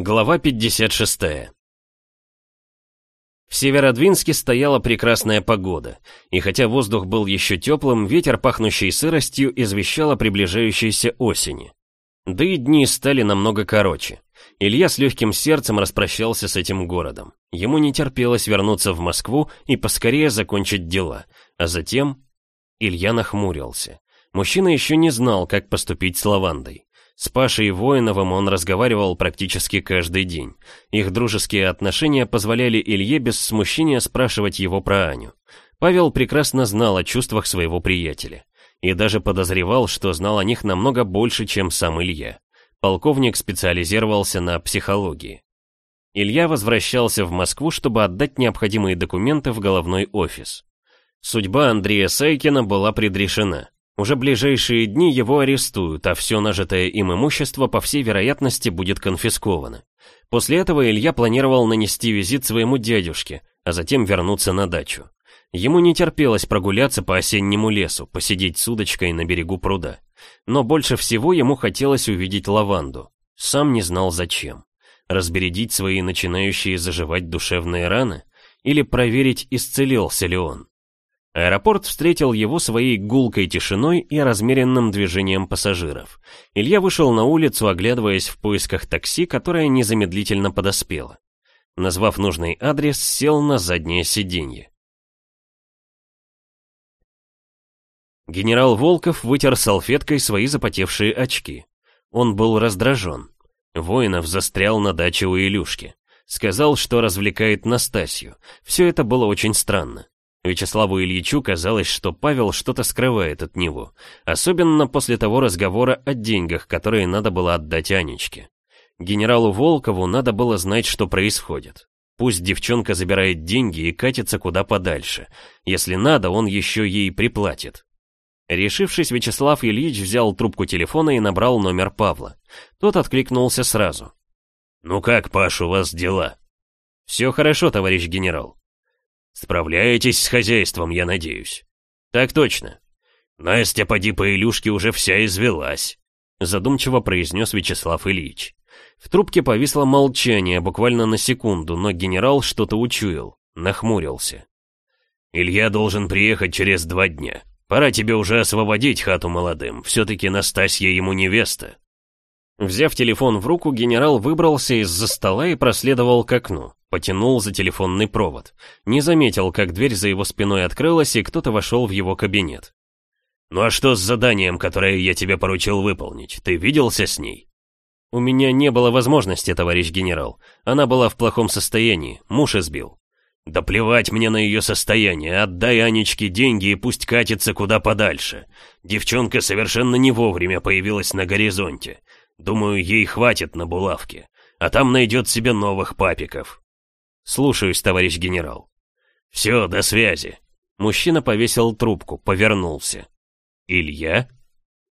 Глава 56 В Северодвинске стояла прекрасная погода, и хотя воздух был еще теплым, ветер, пахнущий сыростью, извещал о приближающейся осени. Да и дни стали намного короче. Илья с легким сердцем распрощался с этим городом. Ему не терпелось вернуться в Москву и поскорее закончить дела, а затем... Илья нахмурился. Мужчина еще не знал, как поступить с лавандой. С Пашей Воиновым он разговаривал практически каждый день. Их дружеские отношения позволяли Илье без смущения спрашивать его про Аню. Павел прекрасно знал о чувствах своего приятеля. И даже подозревал, что знал о них намного больше, чем сам Илья. Полковник специализировался на психологии. Илья возвращался в Москву, чтобы отдать необходимые документы в головной офис. Судьба Андрея Сайкина была предрешена. Уже ближайшие дни его арестуют, а все нажитое им имущество, по всей вероятности, будет конфисковано. После этого Илья планировал нанести визит своему дядюшке, а затем вернуться на дачу. Ему не терпелось прогуляться по осеннему лесу, посидеть с удочкой на берегу пруда. Но больше всего ему хотелось увидеть лаванду. Сам не знал зачем. Разбередить свои начинающие заживать душевные раны? Или проверить, исцелился ли он? Аэропорт встретил его своей гулкой тишиной и размеренным движением пассажиров. Илья вышел на улицу, оглядываясь в поисках такси, которое незамедлительно подоспело. Назвав нужный адрес, сел на заднее сиденье. Генерал Волков вытер салфеткой свои запотевшие очки. Он был раздражен. Воинов застрял на даче у Илюшки. Сказал, что развлекает Настасью. Все это было очень странно. Вячеславу Ильичу казалось, что Павел что-то скрывает от него, особенно после того разговора о деньгах, которые надо было отдать Анечке. Генералу Волкову надо было знать, что происходит. Пусть девчонка забирает деньги и катится куда подальше. Если надо, он еще ей приплатит. Решившись, Вячеслав Ильич взял трубку телефона и набрал номер Павла. Тот откликнулся сразу. «Ну как, Паш, у вас дела?» «Все хорошо, товарищ генерал. Справляетесь с хозяйством, я надеюсь. Так точно. Настя, поди по Илюшке, уже вся извелась. Задумчиво произнес Вячеслав Ильич. В трубке повисло молчание буквально на секунду, но генерал что-то учуял, нахмурился. «Илья должен приехать через два дня. Пора тебе уже освободить хату молодым, все-таки Настасья ему невеста». Взяв телефон в руку, генерал выбрался из-за стола и проследовал к окну. Потянул за телефонный провод. Не заметил, как дверь за его спиной открылась, и кто-то вошел в его кабинет. «Ну а что с заданием, которое я тебе поручил выполнить? Ты виделся с ней?» «У меня не было возможности, товарищ генерал. Она была в плохом состоянии, муж избил». «Да плевать мне на ее состояние, отдай Анечке деньги и пусть катится куда подальше. Девчонка совершенно не вовремя появилась на горизонте. Думаю, ей хватит на булавке, а там найдет себе новых папиков». «Слушаюсь, товарищ генерал». «Все, до связи». Мужчина повесил трубку, повернулся. «Илья?»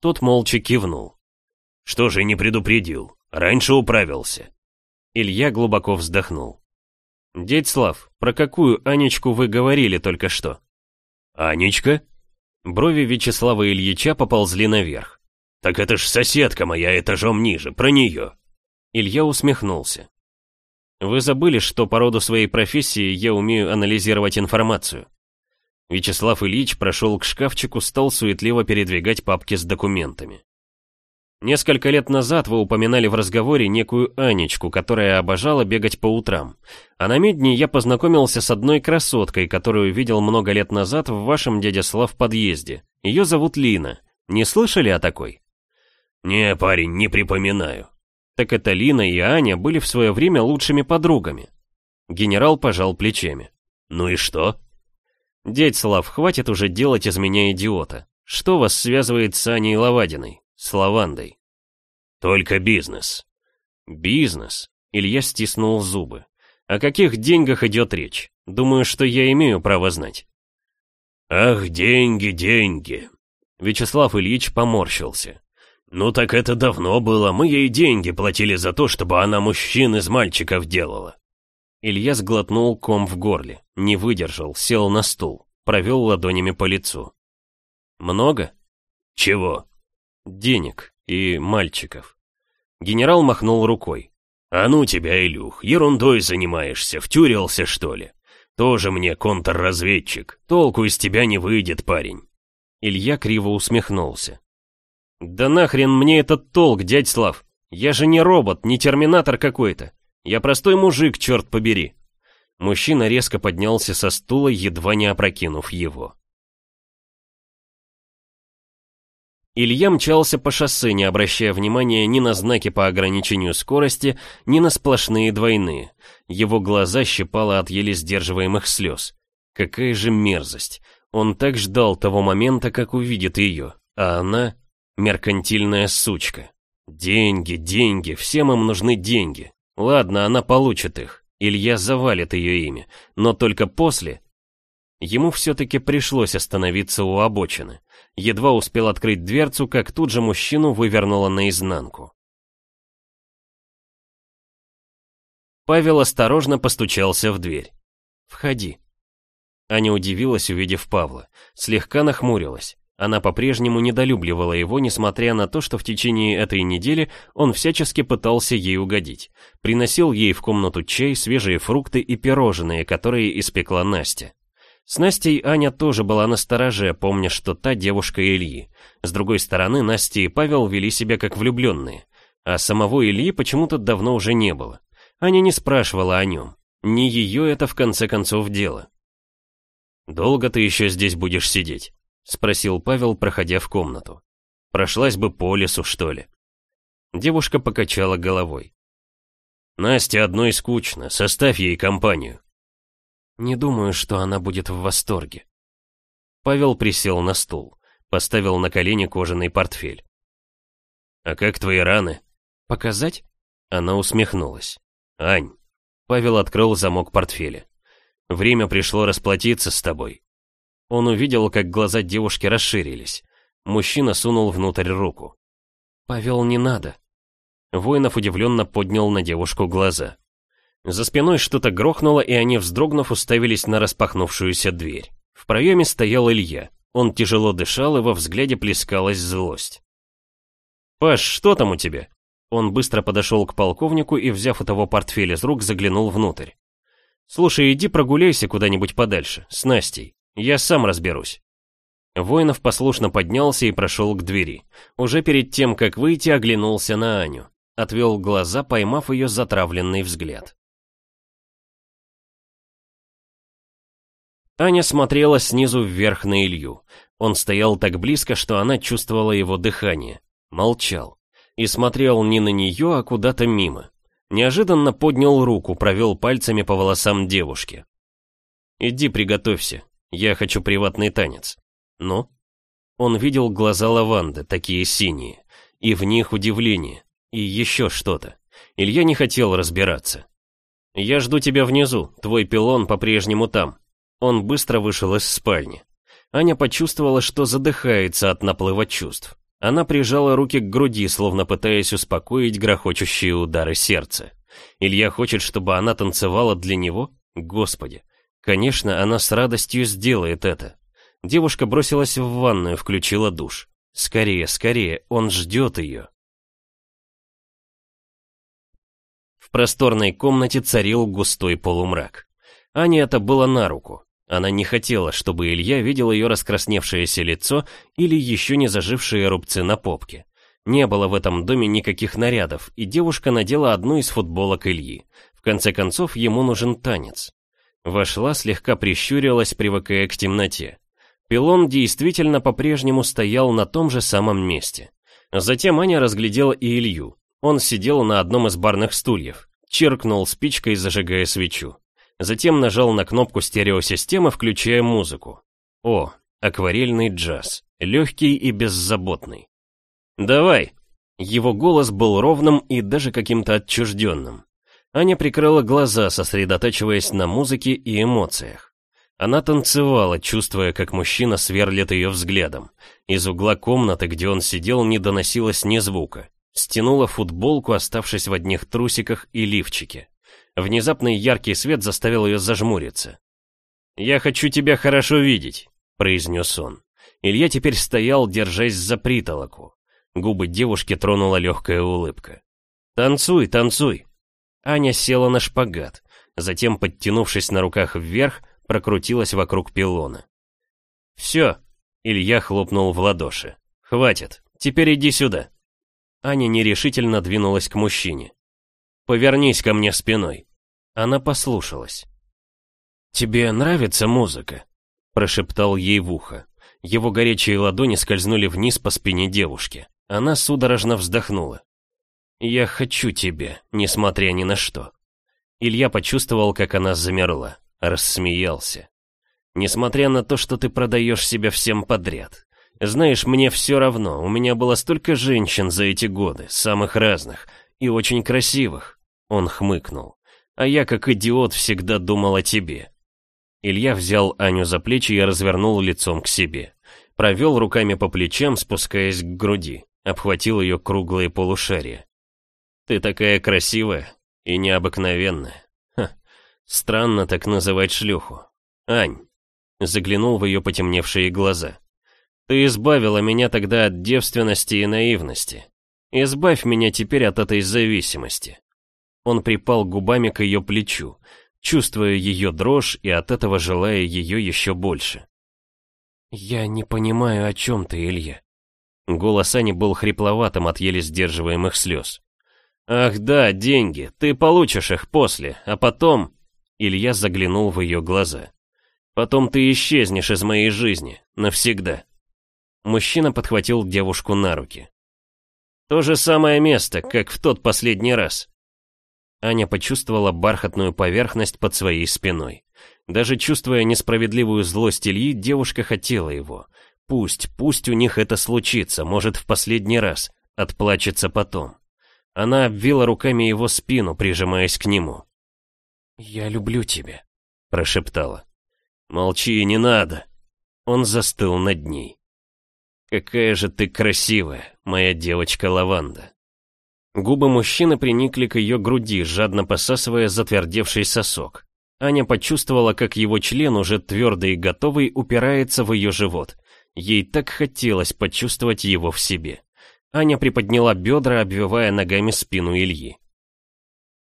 Тот молча кивнул. «Что же не предупредил? Раньше управился». Илья глубоко вздохнул. «Дядь Слав, про какую Анечку вы говорили только что?» «Анечка?» Брови Вячеслава Ильича поползли наверх. «Так это ж соседка моя этажом ниже, про нее». Илья усмехнулся. Вы забыли, что по роду своей профессии я умею анализировать информацию. Вячеслав Ильич прошел к шкафчику, стал суетливо передвигать папки с документами. Несколько лет назад вы упоминали в разговоре некую Анечку, которая обожала бегать по утрам. А на медне я познакомился с одной красоткой, которую видел много лет назад в вашем дядя Слав подъезде. Ее зовут Лина. Не слышали о такой? Не, парень, не припоминаю. Так это Лина и Аня были в свое время лучшими подругами. Генерал пожал плечами. Ну и что? Дядь Слав, хватит уже делать из меня идиота. Что вас связывает с Аней Лавадиной, с Лавандой? Только бизнес. Бизнес? Илья стиснул зубы. О каких деньгах идет речь? Думаю, что я имею право знать. Ах, деньги, деньги. Вячеслав Ильич поморщился. «Ну так это давно было, мы ей деньги платили за то, чтобы она мужчин из мальчиков делала». Илья сглотнул ком в горле, не выдержал, сел на стул, провел ладонями по лицу. «Много?» «Чего?» «Денег и мальчиков». Генерал махнул рукой. «А ну тебя, Илюх, ерундой занимаешься, втюрился, что ли? Тоже мне контрразведчик, толку из тебя не выйдет, парень». Илья криво усмехнулся. «Да нахрен мне этот толк, дядь Слав? Я же не робот, не терминатор какой-то. Я простой мужик, черт побери». Мужчина резко поднялся со стула, едва не опрокинув его. Илья мчался по шоссе, не обращая внимания ни на знаки по ограничению скорости, ни на сплошные двойные. Его глаза щипало от еле сдерживаемых слез. Какая же мерзость. Он так ждал того момента, как увидит ее, а она — меркантильная сучка. Деньги, деньги, всем им нужны деньги. Ладно, она получит их. Илья завалит ее ими, но только после... Ему все-таки пришлось остановиться у обочины. Едва успел открыть дверцу, как тут же мужчину вывернуло наизнанку. Павел осторожно постучался в дверь. «Входи». Аня удивилась, увидев Павла. Слегка нахмурилась. Она по-прежнему недолюбливала его, несмотря на то, что в течение этой недели он всячески пытался ей угодить. Приносил ей в комнату чай, свежие фрукты и пирожные, которые испекла Настя. С Настей Аня тоже была на стороже, помня, что та девушка Ильи. С другой стороны, Настя и Павел вели себя как влюбленные. А самого Ильи почему-то давно уже не было. Аня не спрашивала о нем. Не ее это в конце концов дело. «Долго ты еще здесь будешь сидеть?» — спросил Павел, проходя в комнату. «Прошлась бы по лесу, что ли?» Девушка покачала головой. «Насте одной скучно, составь ей компанию». Не думаю, что она будет в восторге. Павел присел на стул, поставил на колени кожаный портфель. «А как твои раны?» «Показать?» Она усмехнулась. «Ань». Павел открыл замок портфеля. «Время пришло расплатиться с тобой». Он увидел, как глаза девушки расширились. Мужчина сунул внутрь руку. «Павел, не надо». Воинов удивленно поднял на девушку глаза. За спиной что-то грохнуло, и они, вздрогнув, уставились на распахнувшуюся дверь. В проеме стоял Илья. Он тяжело дышал, и во взгляде плескалась злость. «Паш, что там у тебя?» Он быстро подошел к полковнику и, взяв у того портфель из рук, заглянул внутрь. «Слушай, иди прогуляйся куда-нибудь подальше, с Настей. Я сам разберусь». Воинов послушно поднялся и прошел к двери. Уже перед тем, как выйти, оглянулся на Аню. Отвел глаза, поймав ее затравленный взгляд. Аня смотрела снизу вверх на Илью. Он стоял так близко, что она чувствовала его дыхание. Молчал. И смотрел не на нее, а куда-то мимо. Неожиданно поднял руку, провел пальцами по волосам девушки. «Иди приготовься, я хочу приватный танец». «Ну?» Он видел глаза лаванды, такие синие, и в них удивление, и еще что-то. Илья не хотел разбираться. «Я жду тебя внизу, твой пилон по-прежнему там», он быстро вышел из спальни. Аня почувствовала, что задыхается от наплыва чувств. Она прижала руки к груди, словно пытаясь успокоить грохочущие удары сердца. Илья хочет, чтобы она танцевала для него? Господи. Конечно, она с радостью сделает это. Девушка бросилась в ванную, включила душ. Скорее, скорее, он ждет ее. В просторной комнате царил густой полумрак. Ане это было на руку. Она не хотела, чтобы Илья видел ее раскрасневшееся лицо или еще не зажившие рубцы на попке. Не было в этом доме никаких нарядов, и девушка надела одну из футболок Ильи. В конце концов, ему нужен танец. Вошла, слегка прищурилась, привыкая к темноте. Пилон действительно по-прежнему стоял на том же самом месте. Затем Аня разглядела и Илью. Он сидел на одном из барных стульев, чиркнул спичкой, зажигая свечу. Затем нажал на кнопку стереосистемы, включая музыку. О, акварельный джаз, легкий и беззаботный. «Давай!» Его голос был ровным и даже каким-то отчужденным. Аня прикрыла глаза, сосредотачиваясь на музыке и эмоциях. Она танцевала, чувствуя, как мужчина сверлит ее взглядом. Из угла комнаты, где он сидел, не доносилось ни звука. Стянула футболку, оставшись в одних трусиках и лифчике. Внезапный яркий свет заставил ее зажмуриться. «Я хочу тебя хорошо видеть», — произнес он. Илья теперь стоял, держась за притолоку. Губы девушки тронула легкая улыбка. «Танцуй, танцуй!» Аня села на шпагат, затем, подтянувшись на руках вверх, прокрутилась вокруг пилона. «Все!» — Илья хлопнул в ладоши. «Хватит, теперь иди сюда!» Аня нерешительно двинулась к мужчине. «Повернись ко мне спиной!» Она послушалась. «Тебе нравится музыка?» — прошептал ей в ухо. Его горячие ладони скользнули вниз по спине девушки. Она судорожно вздохнула. «Я хочу тебя, несмотря ни на что». Илья почувствовал, как она замерла, рассмеялся. «Несмотря на то, что ты продаешь себя всем подряд. Знаешь, мне все равно, у меня было столько женщин за эти годы, самых разных, и очень красивых». Он хмыкнул. «А я, как идиот, всегда думал о тебе. Илья взял Аню за плечи и развернул лицом к себе. Провел руками по плечам, спускаясь к груди. Обхватил ее круглые полушария. «Ты такая красивая и необыкновенная. Ха, странно так называть шлюху. Ань!» Заглянул в ее потемневшие глаза. «Ты избавила меня тогда от девственности и наивности. Избавь меня теперь от этой зависимости». Он припал губами к ее плечу, чувствуя ее дрожь и от этого желая ее еще больше. «Я не понимаю, о чем ты, Илья». Голос Ани был хрипловатым от еле сдерживаемых слез. «Ах да, деньги, ты получишь их после, а потом...» Илья заглянул в ее глаза. «Потом ты исчезнешь из моей жизни, навсегда». Мужчина подхватил девушку на руки. «То же самое место, как в тот последний раз. Аня почувствовала бархатную поверхность под своей спиной. Даже чувствуя несправедливую злость Ильи, девушка хотела его. Пусть, пусть у них это случится, может, в последний раз, отплачется потом. Она обвила руками его спину, прижимаясь к нему. «Я люблю тебя», — прошептала. «Молчи, не надо». Он застыл над ней. «Какая же ты красивая, моя девочка Лаванда». Губы мужчины приникли к ее груди, жадно посасывая затвердевший сосок. Аня почувствовала, как его член, уже твердый и готовый, упирается в ее живот. Ей так хотелось почувствовать его в себе. Аня приподняла бедра, обвивая ногами спину Ильи.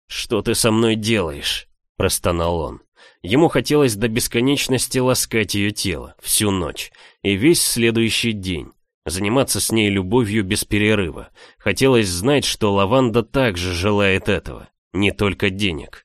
«Что ты со мной делаешь?» – простонал он. Ему хотелось до бесконечности ласкать ее тело, всю ночь, и весь следующий день заниматься с ней любовью без перерыва. Хотелось знать, что Лаванда также желает этого, не только денег.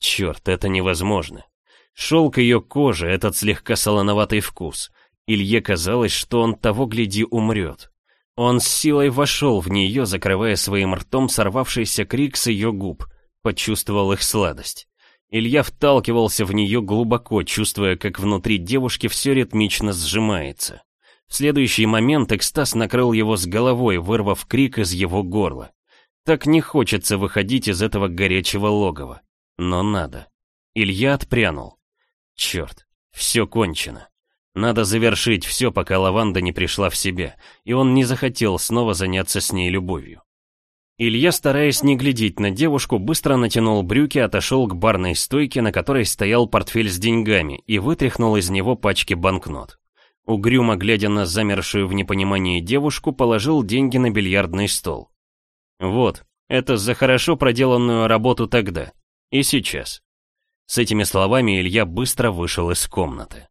Черт, это невозможно. Шелк ее кожи, этот слегка солоноватый вкус. Илье казалось, что он того гляди умрет. Он с силой вошел в нее, закрывая своим ртом сорвавшийся крик с ее губ, почувствовал их сладость. Илья вталкивался в нее глубоко, чувствуя, как внутри девушки все ритмично сжимается. В следующий момент экстаз накрыл его с головой, вырвав крик из его горла. Так не хочется выходить из этого горячего логова. Но надо. Илья отпрянул. Черт, все кончено. Надо завершить все, пока Лаванда не пришла в себя, и он не захотел снова заняться с ней любовью. Илья, стараясь не глядеть на девушку, быстро натянул брюки, отошел к барной стойке, на которой стоял портфель с деньгами, и вытряхнул из него пачки банкнот. Угрюмо глядя на замершую в непонимании девушку, положил деньги на бильярдный стол. Вот, это за хорошо проделанную работу тогда. И сейчас. С этими словами Илья быстро вышел из комнаты.